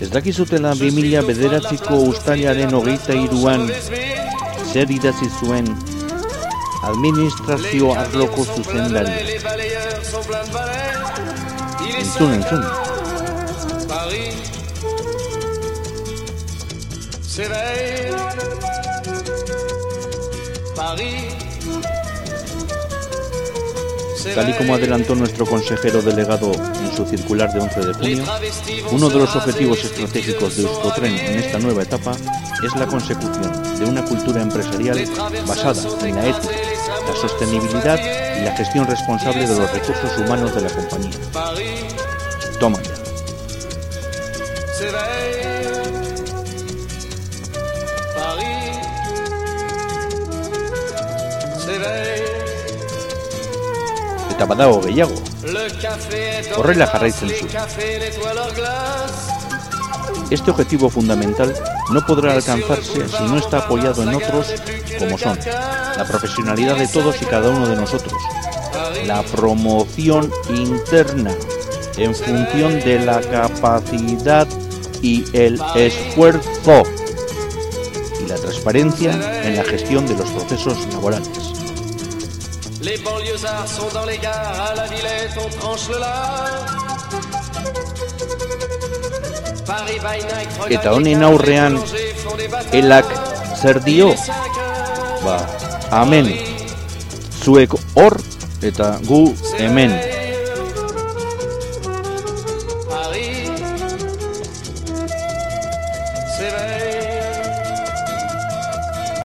Ez dakizutela 2000 bederatziko ustailaren hogeita iruan zer idatzi zuen administrazio arloko zuzendari. Entzun, entzun. Tal y como adelantó nuestro consejero delegado en su circular de 11 de junio, uno de los objetivos estratégicos de Euskotren en esta nueva etapa es la consecución de una cultura empresarial basada en la ética, la sostenibilidad y la gestión responsable de los recursos humanos de la compañía. Toma ya. Eta badago gehiago. Horrela jarraitzen zu. Este objetivo fundamental no podrá alcanzarse si no está apoyado en otros como son la profesionalidad de todos y cada uno de nosotros, la promoción interna en función de la capacidad y el esfuerzo y la transparencia en la gestión de los procesos laborales. Les banlieusards sont dans les gares, à la Villette on tranche le lard. Eta honen aurrean, elak zer dio? Ba, amen. Zuek hor eta gu hemen. Paris s'éveille.